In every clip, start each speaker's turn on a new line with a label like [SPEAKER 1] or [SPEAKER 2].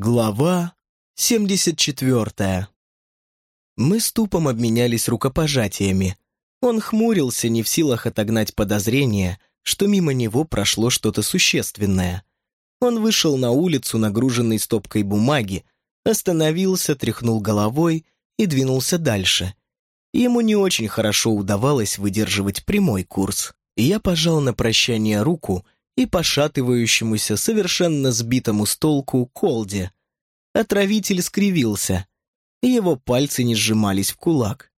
[SPEAKER 1] Глава 74 Мы с Тупом обменялись рукопожатиями. Он хмурился, не в силах отогнать подозрение, что мимо него прошло что-то существенное. Он вышел на улицу, нагруженный стопкой бумаги, остановился, тряхнул головой и двинулся дальше. Ему не очень хорошо удавалось выдерживать прямой курс. Я пожал на прощание руку — и пошатывающемуся, совершенно сбитому с толку колде. Отравитель скривился, и его пальцы не сжимались в кулак.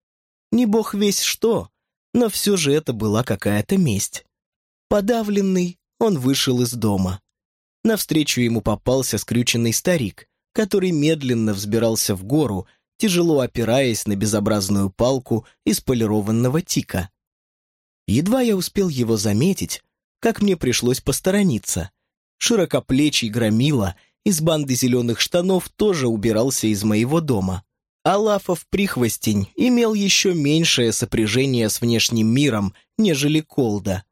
[SPEAKER 1] Не бог весь что, но все же это была какая-то месть. Подавленный, он вышел из дома. Навстречу ему попался скрюченный старик, который медленно взбирался в гору, тяжело опираясь на безобразную палку из полированного тика. Едва я успел его заметить, как мне пришлось посторониться. Широкоплечий громила из банды зеленых штанов тоже убирался из моего дома. А Лафов прихвостень имел еще меньшее сопряжение с внешним миром, нежели Колда.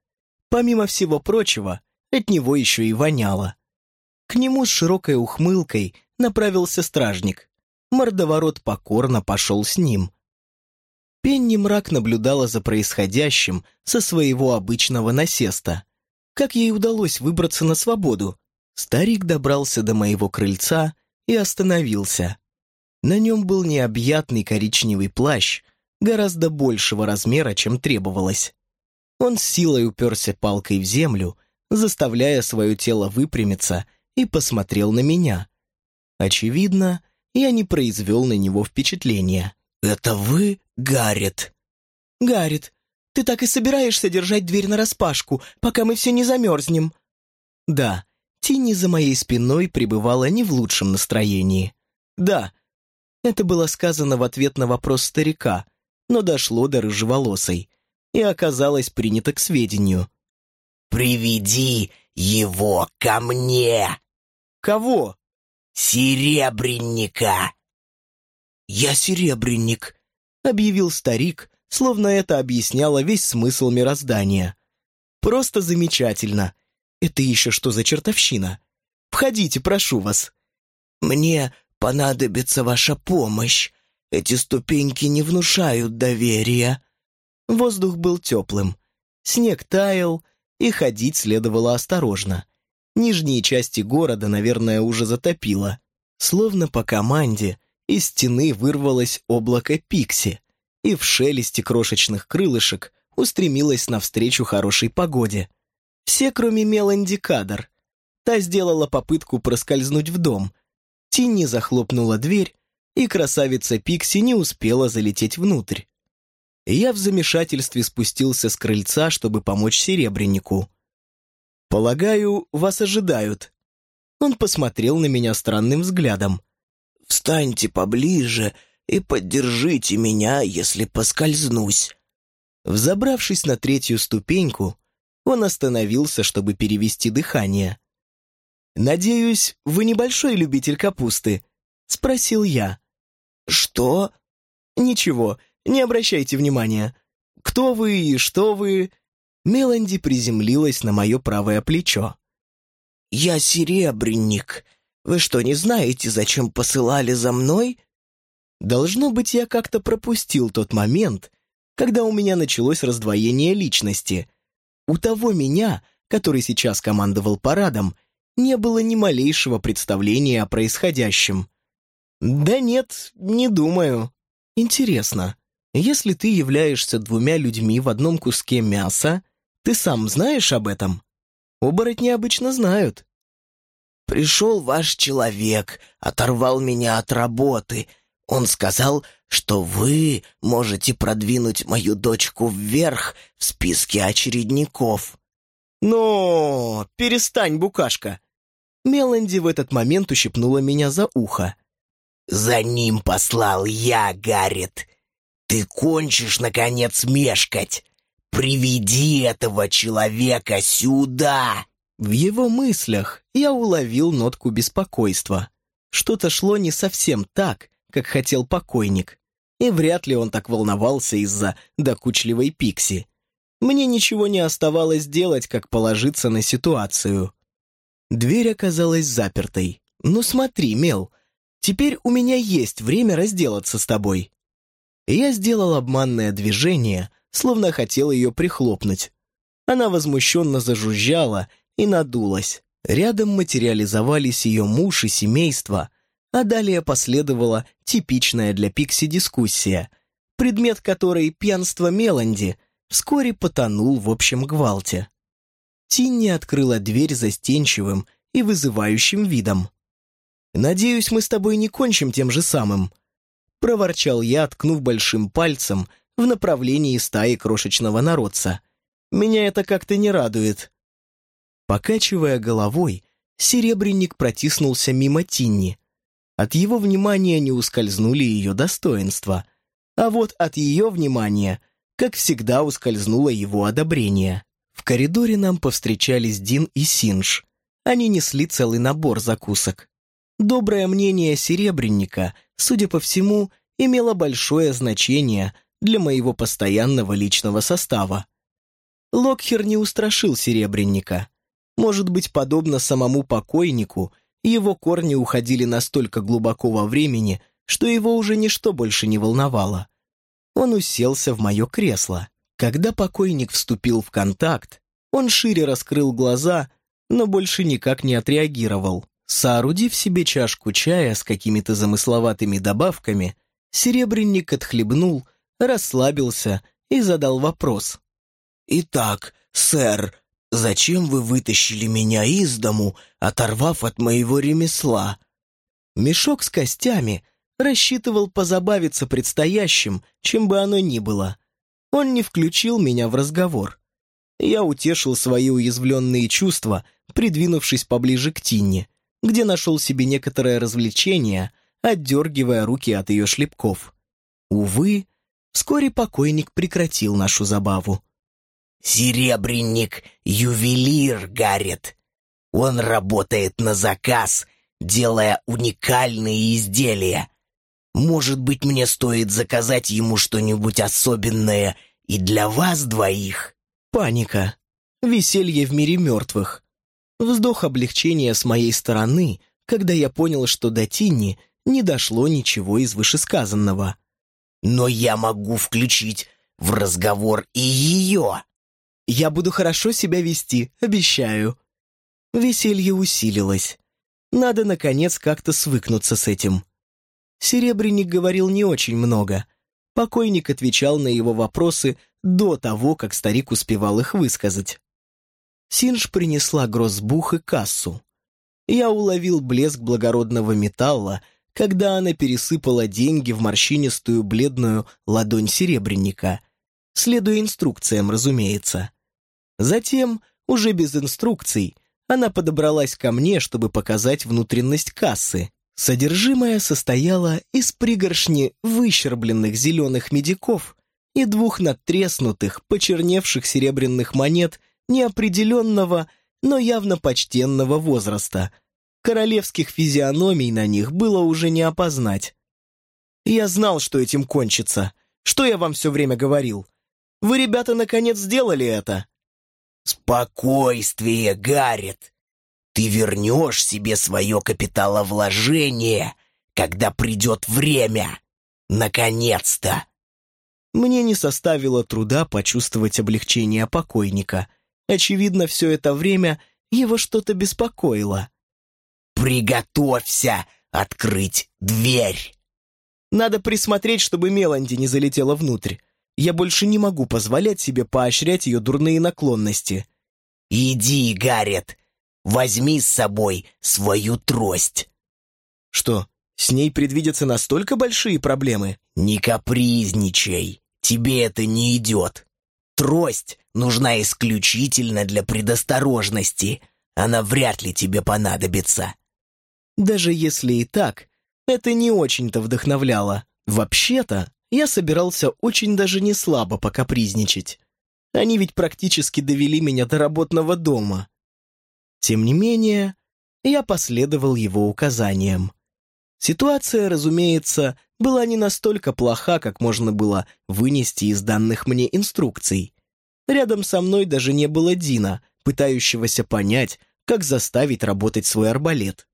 [SPEAKER 1] Помимо всего прочего, от него еще и воняло. К нему с широкой ухмылкой направился стражник. Мордоворот покорно пошел с ним. Пенни мрак наблюдала за происходящим со своего обычного насеста. Как ей удалось выбраться на свободу? Старик добрался до моего крыльца и остановился. На нем был необъятный коричневый плащ, гораздо большего размера, чем требовалось. Он с силой уперся палкой в землю, заставляя свое тело выпрямиться, и посмотрел на меня. Очевидно, я не произвел на него впечатления. «Это вы, Гаррет?» «Гаррет, ты так и собираешься держать дверь нараспашку, пока мы все не замерзнем?» «Да, Тинни за моей спиной пребывала не в лучшем настроении. Да, это было сказано в ответ на вопрос старика, но дошло до рыжеволосой и оказалось принято к сведению.
[SPEAKER 2] «Приведи его ко мне!»
[SPEAKER 1] «Кого?»
[SPEAKER 2] «Серебряника!»
[SPEAKER 1] «Я серебряник», — объявил старик, словно это объясняло весь смысл мироздания. «Просто замечательно. Это еще что за чертовщина? Входите, прошу вас».
[SPEAKER 2] «Мне понадобится ваша помощь. Эти ступеньки не внушают доверия».
[SPEAKER 1] Воздух был теплым. Снег таял, и ходить следовало осторожно. Нижние части города, наверное, уже затопило. Словно по команде из стены вырвалось облако пикси и в шелесте крошечных крылышек устремилась навстречу хорошей погоде. Все, кроме Меланди Кадр. Та сделала попытку проскользнуть в дом. Тинни захлопнула дверь, и красавица Пикси не успела залететь внутрь. Я в замешательстве спустился с крыльца, чтобы помочь Серебреннику. «Полагаю, вас ожидают». Он посмотрел на меня странным взглядом.
[SPEAKER 2] «Встаньте поближе и поддержите меня, если поскользнусь».
[SPEAKER 1] Взобравшись на третью ступеньку, он остановился, чтобы перевести дыхание. «Надеюсь, вы небольшой любитель капусты?» — спросил я.
[SPEAKER 2] «Что?»
[SPEAKER 1] «Ничего, не обращайте внимания. Кто вы и что вы?» Меланди приземлилась на мое правое плечо.
[SPEAKER 2] «Я серебряник. Вы что, не знаете, зачем посылали за мной?»
[SPEAKER 1] Должно быть, я как-то пропустил тот момент, когда у меня началось раздвоение личности. У того меня, который сейчас командовал парадом, не было ни малейшего представления о происходящем. Да нет, не думаю. Интересно, если ты являешься двумя людьми в одном куске мяса, ты сам знаешь об этом? Оборотни обычно знают.
[SPEAKER 2] «Пришел ваш человек, оторвал меня от работы, он сказал, что вы можете продвинуть мою дочку вверх в списке очередников».
[SPEAKER 1] «Но перестань, букашка!» Меланди в этот момент ущипнула меня за ухо.
[SPEAKER 2] «За ним послал я, Гаррет. Ты кончишь, наконец, мешкать. Приведи этого человека сюда!»
[SPEAKER 1] В его мыслях я уловил нотку беспокойства. Что-то шло не совсем так, как хотел покойник, и вряд ли он так волновался из-за докучливой Пикси. Мне ничего не оставалось делать, как положиться на ситуацию. Дверь оказалась запертой. Ну смотри, Мел, теперь у меня есть время разделаться с тобой. Я сделал обманное движение, словно хотел ее прихлопнуть. Она возмущенно зажужжала и надулась. Рядом материализовались ее муж и семейство, а далее последовала типичная для Пикси дискуссия, предмет которой пьянство Меланди вскоре потонул в общем гвалте. Тинни открыла дверь застенчивым и вызывающим видом. «Надеюсь, мы с тобой не кончим тем же самым», — проворчал я, ткнув большим пальцем в направлении стаи крошечного народца. «Меня это как-то не радует». Покачивая головой, серебряник протиснулся мимо Тинни. От его внимания не ускользнули ее достоинства, а вот от ее внимания, как всегда, ускользнуло его одобрение. В коридоре нам повстречались Дин и Синж. Они несли целый набор закусок. Доброе мнение Серебренника, судя по всему, имело большое значение для моего постоянного личного состава. Локхер не устрашил Серебренника. Может быть, подобно самому покойнику, его корни уходили настолько глубоко во времени, что его уже ничто больше не волновало. Он уселся в мое кресло. Когда покойник вступил в контакт, он шире раскрыл глаза, но больше никак не отреагировал. Соорудив себе чашку чая с какими-то замысловатыми добавками, серебряник отхлебнул, расслабился и задал вопрос.
[SPEAKER 2] «Итак, сэр, Зачем вы вытащили меня из дому, оторвав от моего ремесла?»
[SPEAKER 1] Мешок с костями рассчитывал позабавиться предстоящим, чем бы оно ни было. Он не включил меня в разговор. Я утешил свои уязвленные чувства, придвинувшись поближе к Тинне, где нашел себе некоторое развлечение, отдергивая руки от ее шлепков. Увы, вскоре покойник прекратил нашу забаву.
[SPEAKER 2] Серебряник — ювелир, Гаррет. Он работает на заказ, делая уникальные изделия. Может быть, мне стоит заказать ему что-нибудь особенное и для вас двоих?»
[SPEAKER 1] Паника. Веселье в мире мертвых. Вздох облегчения с моей стороны, когда я понял, что до Тинни не дошло ничего из вышесказанного.
[SPEAKER 2] «Но я могу включить в разговор и ее!»
[SPEAKER 1] Я буду хорошо себя вести, обещаю». Веселье усилилось. Надо, наконец, как-то свыкнуться с этим. Серебряник говорил не очень много. Покойник отвечал на его вопросы до того, как старик успевал их высказать. Синж принесла грозбух и кассу. Я уловил блеск благородного металла, когда она пересыпала деньги в морщинистую бледную ладонь серебряника, следуя инструкциям, разумеется. Затем, уже без инструкций, она подобралась ко мне, чтобы показать внутренность кассы. Содержимое состояло из пригоршни выщербленных зеленых медиков и двух надтреснутых, почерневших серебряных монет неопределенного, но явно почтенного возраста. Королевских физиономий на них было уже не опознать. Я знал, что этим кончится. Что я вам все время говорил? Вы, ребята, наконец сделали это.
[SPEAKER 2] «Спокойствие, Гаррет! Ты вернешь себе свое капиталовложение, когда придет время! Наконец-то!»
[SPEAKER 1] Мне не составило труда почувствовать облегчение покойника. Очевидно, все это время его что-то беспокоило.
[SPEAKER 2] «Приготовься открыть дверь!»
[SPEAKER 1] Надо присмотреть, чтобы Меланди не залетела внутрь. Я больше не могу позволять себе поощрять ее дурные наклонности.
[SPEAKER 2] «Иди, Гаррет, возьми с собой свою трость».
[SPEAKER 1] «Что, с ней предвидятся настолько большие проблемы?»
[SPEAKER 2] «Не капризничай, тебе это не идет. Трость нужна исключительно для предосторожности. Она вряд ли тебе понадобится».
[SPEAKER 1] Даже если и так, это не очень-то вдохновляло. Вообще-то, я собирался очень даже не слабо покапризничать. Они ведь практически довели меня до работного дома. Тем не менее, я последовал его указаниям. Ситуация, разумеется, была не настолько плоха, как можно было вынести из данных мне инструкций. Рядом со мной даже не было Дина, пытающегося понять, как заставить работать свой арбалет.